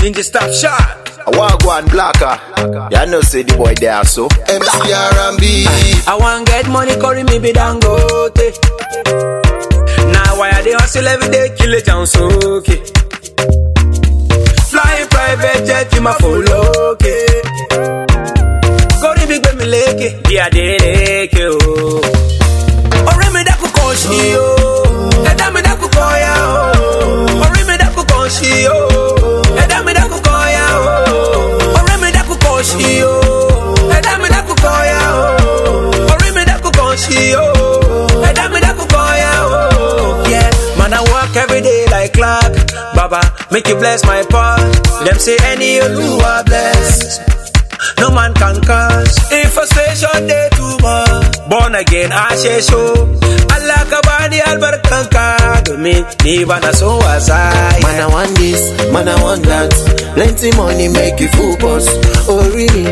Ninja stop shot. I want walk one blacker. Ya know say the boy there so. MC R&B. I want get money, carry me be dangote. Eh. Now why I dey hustle every day, kill it down so okay. Flying private jet in my full okay. Kori big baby leke, eh. yeah de every day like clock. Baba, make you bless my path. Them say any you are blessed. No man can cause If frustration day too much Born again I say so Allah ka bani albarkanka Domin ni bana so wasa Man, I want this, man, I want that. Plenty money make you full boss. Oh, really?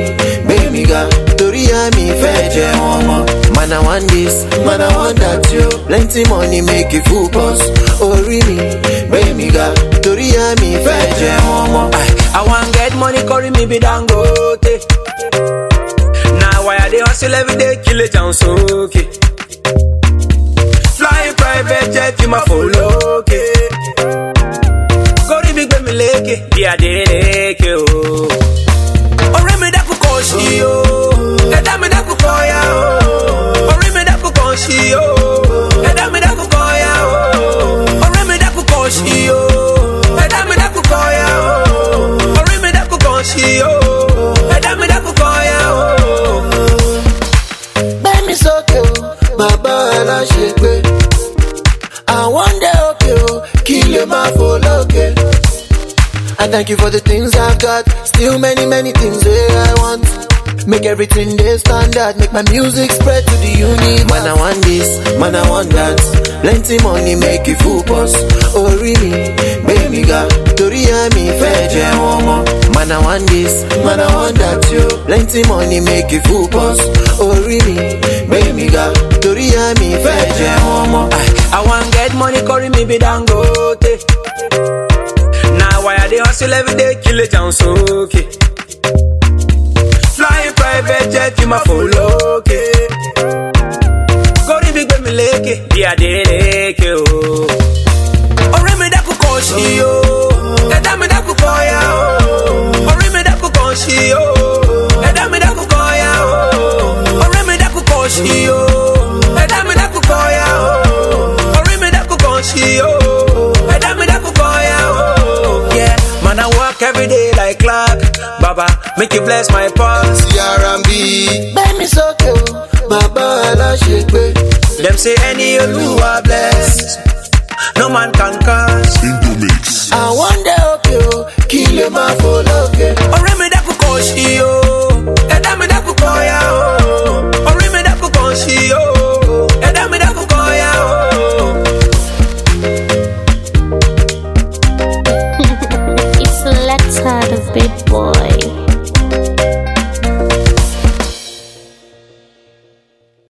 Baby, girl, Tori mi fẹ́ jẹ wọn mọ́. Man, I want this, man, I want that, yo. Plenty money make you full boss. Oh, really? Baby, Tori mi fẹ́ jẹ wọn mọ́. I, want get money carry me be dangote Now why I dey hustle every day kill it down so okay Flying private jet in my full okay lè máa fò lókè. I thank you for the things I've got. Still many, many things where I want. Make everything they standard. Make my music spread to the universe. Man, I want this, man, I want that. Plenty money make you full boss. Oh, really? Baby, girl, Tori jẹ wọn. Man, I want this, man, I want that, yo. Plenty money make you full boss. Oh, really? Baby, girl, Tori mi fẹ́ jẹ wọn mọ́. I, I want get money, carry me be dangote. Now why I dey hustle every day, kill it down so okay. Flying private jet in my full okay. Kori big baby leke, yeah de leke oh. Every day like clock. Baba, make you bless my path. MC R&B. Gbẹ́mi sókè o, bàbá aláṣepé. Them say any you are Thursday.